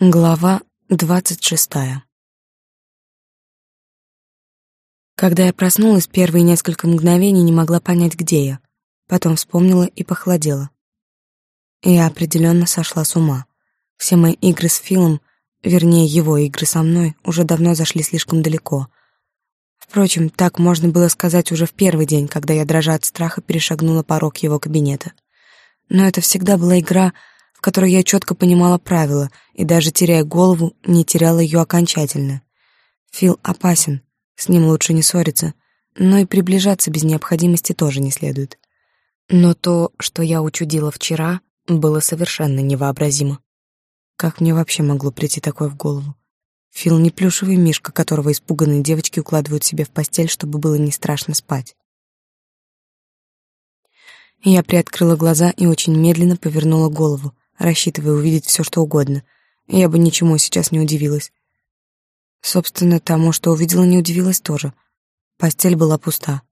Глава двадцать шестая Когда я проснулась, первые несколько мгновений не могла понять, где я. Потом вспомнила и похолодела. Я определенно сошла с ума. Все мои игры с Филом, вернее, его игры со мной, уже давно зашли слишком далеко. Впрочем, так можно было сказать уже в первый день, когда я, дрожа от страха, перешагнула порог его кабинета. Но это всегда была игра в которой я четко понимала правила и даже теряя голову, не теряла ее окончательно. Фил опасен, с ним лучше не ссориться, но и приближаться без необходимости тоже не следует. Но то, что я учудила вчера, было совершенно невообразимо. Как мне вообще могло прийти такое в голову? Фил не плюшевый мишка, которого испуганные девочки укладывают себе в постель, чтобы было не страшно спать. Я приоткрыла глаза и очень медленно повернула голову, рассчитывая увидеть все, что угодно. Я бы ничему сейчас не удивилась. Собственно, тому, что увидела, не удивилась тоже. Постель была пуста.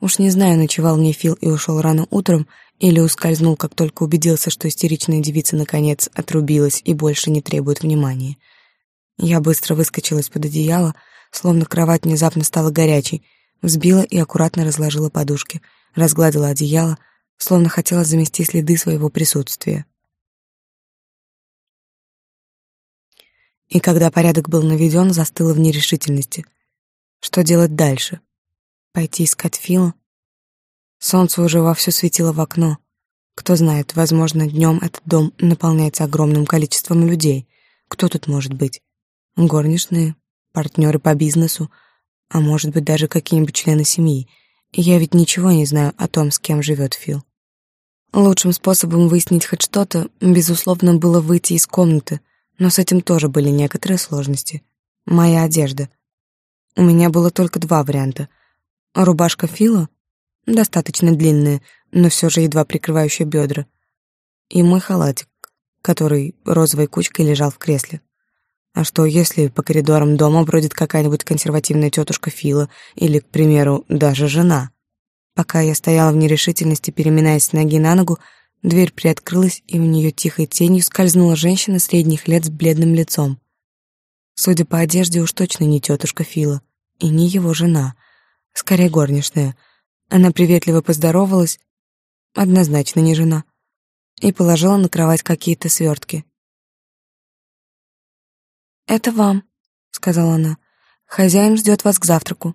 Уж не знаю, ночевал мне Фил и ушел рано утром, или ускользнул, как только убедился, что истеричная девица наконец отрубилась и больше не требует внимания. Я быстро выскочила из-под одеяла, словно кровать внезапно стала горячей, взбила и аккуратно разложила подушки, разгладила одеяло, словно хотела замести следы своего присутствия. И когда порядок был наведен, застыла в нерешительности. Что делать дальше? Пойти искать Фила? Солнце уже вовсю светило в окно. Кто знает, возможно, днем этот дом наполняется огромным количеством людей. Кто тут может быть? Горничные, партнеры по бизнесу, а может быть даже какие-нибудь члены семьи. Я ведь ничего не знаю о том, с кем живет Фил. Лучшим способом выяснить хоть что-то, безусловно, было выйти из комнаты — но с этим тоже были некоторые сложности. Моя одежда. У меня было только два варианта. Рубашка Фила, достаточно длинная, но все же едва прикрывающая бедра, и мой халатик, который розовой кучкой лежал в кресле. А что, если по коридорам дома бродит какая-нибудь консервативная тетушка Фила или, к примеру, даже жена? Пока я стояла в нерешительности, переминаясь с ноги на ногу, Дверь приоткрылась, и в нее тихой тенью скользнула женщина средних лет с бледным лицом. Судя по одежде, уж точно не тетушка Фила, и не его жена, скорее горничная. Она приветливо поздоровалась, однозначно не жена, и положила на кровать какие-то свертки. «Это вам», — сказала она. «Хозяин ждет вас к завтраку».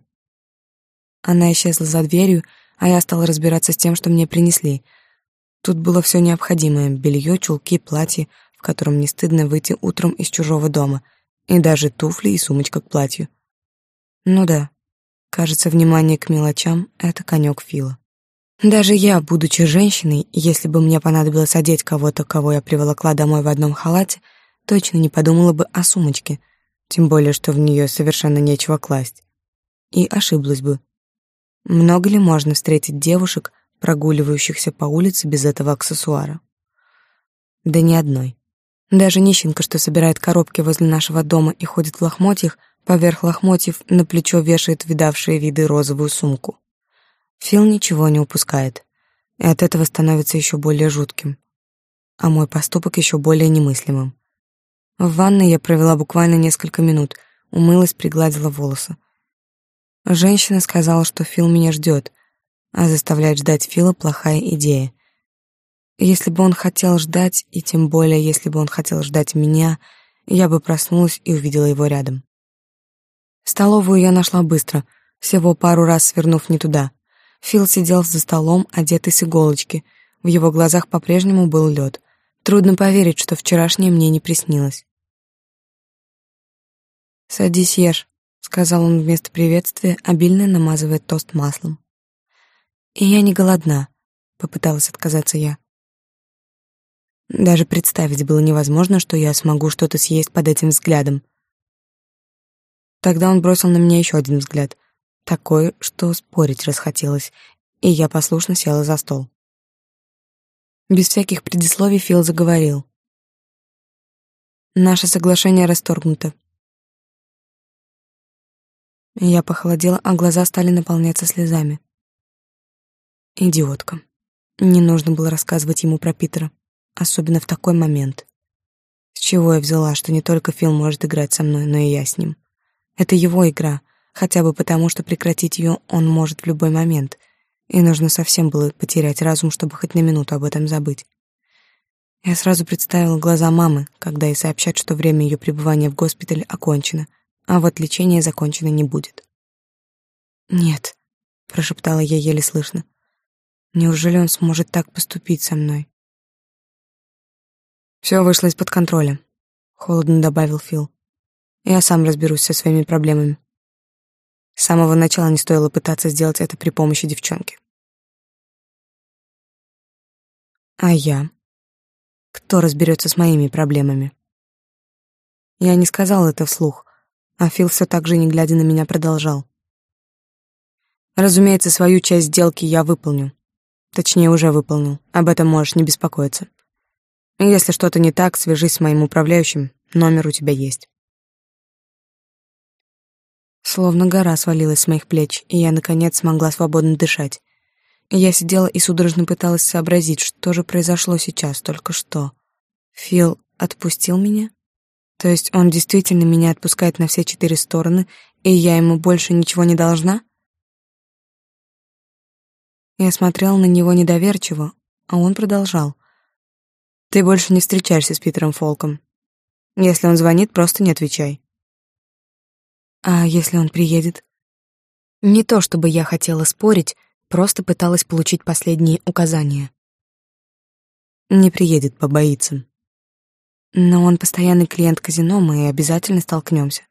Она исчезла за дверью, а я стала разбираться с тем, что мне принесли — Тут было все необходимое — белье, чулки, платье, в котором не стыдно выйти утром из чужого дома, и даже туфли и сумочка к платью. Ну да, кажется, внимание к мелочам — это конек Фила. Даже я, будучи женщиной, если бы мне понадобилось одеть кого-то, кого я приволокла домой в одном халате, точно не подумала бы о сумочке, тем более, что в нее совершенно нечего класть. И ошиблась бы. Много ли можно встретить девушек, прогуливающихся по улице без этого аксессуара. Да ни одной. Даже нищенка, что собирает коробки возле нашего дома и ходит в лохмотьях, поверх лохмотьев на плечо вешает видавшие виды розовую сумку. Фил ничего не упускает, и от этого становится еще более жутким, а мой поступок еще более немыслимым. В ванной я провела буквально несколько минут, умылась, пригладила волосы. Женщина сказала, что Фил меня ждет, а заставлять ждать Фила плохая идея. Если бы он хотел ждать, и тем более, если бы он хотел ждать меня, я бы проснулась и увидела его рядом. Столовую я нашла быстро, всего пару раз свернув не туда. Фил сидел за столом, одетый с иголочки. В его глазах по-прежнему был лед. Трудно поверить, что вчерашнее мне не приснилось. «Садись, ешь», — сказал он вместо приветствия, обильно намазывая тост маслом. И я не голодна, попыталась отказаться я. Даже представить было невозможно, что я смогу что-то съесть под этим взглядом. Тогда он бросил на меня еще один взгляд, такой, что спорить расхотелось, и я послушно села за стол. Без всяких предисловий Фил заговорил. Наше соглашение расторгнуто. Я похолодела, а глаза стали наполняться слезами. Идиотка. Не нужно было рассказывать ему про Питера, особенно в такой момент. С чего я взяла, что не только Фил может играть со мной, но и я с ним? Это его игра, хотя бы потому, что прекратить ее он может в любой момент, и нужно совсем было потерять разум, чтобы хоть на минуту об этом забыть. Я сразу представила глаза мамы, когда ей сообщат, что время ее пребывания в госпитале окончено, а вот лечение закончено не будет. «Нет», — прошептала я еле слышно. «Неужели он сможет так поступить со мной?» «Все вышло из-под контроля», — холодно добавил Фил. «Я сам разберусь со своими проблемами». С самого начала не стоило пытаться сделать это при помощи девчонки. А я? Кто разберется с моими проблемами? Я не сказал это вслух, а Фил все так же, не глядя на меня, продолжал. Разумеется, свою часть сделки я выполню. Точнее, уже выполнил. Об этом можешь не беспокоиться. Если что-то не так, свяжись с моим управляющим. Номер у тебя есть. Словно гора свалилась с моих плеч, и я, наконец, смогла свободно дышать. Я сидела и судорожно пыталась сообразить, что же произошло сейчас, только что. Фил отпустил меня? То есть он действительно меня отпускает на все четыре стороны, и я ему больше ничего не должна? Я смотрела на него недоверчиво, а он продолжал. «Ты больше не встречаешься с Питером Фолком. Если он звонит, просто не отвечай». «А если он приедет?» Не то чтобы я хотела спорить, Просто пыталась получить последние указания. Не приедет, побоится. Но он постоянный клиент казино, мы обязательно столкнемся.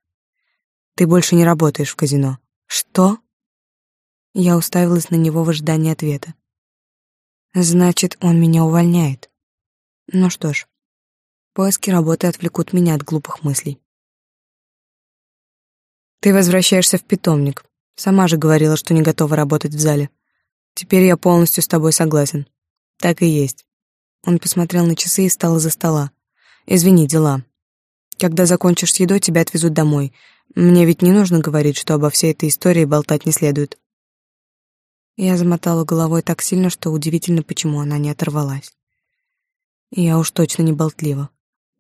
Ты больше не работаешь в казино. Что? Я уставилась на него в ожидании ответа. Значит, он меня увольняет. Ну что ж, поиски работы отвлекут меня от глупых мыслей. Ты возвращаешься в питомник. Сама же говорила, что не готова работать в зале. Теперь я полностью с тобой согласен. Так и есть. Он посмотрел на часы и встал из-за стола. Извини, дела. Когда закончишь с едой, тебя отвезут домой. Мне ведь не нужно говорить, что обо всей этой истории болтать не следует. Я замотала головой так сильно, что удивительно, почему она не оторвалась. Я уж точно не болтлива.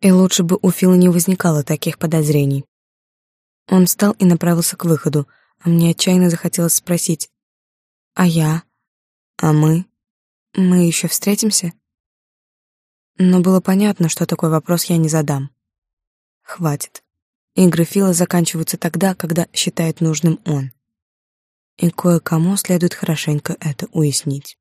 И лучше бы у Фила не возникало таких подозрений. Он встал и направился к выходу, а мне отчаянно захотелось спросить, «А я?» А мы? Мы еще встретимся? Но было понятно, что такой вопрос я не задам. Хватит. Игры Фила заканчиваются тогда, когда считает нужным он. И кое-кому следует хорошенько это уяснить.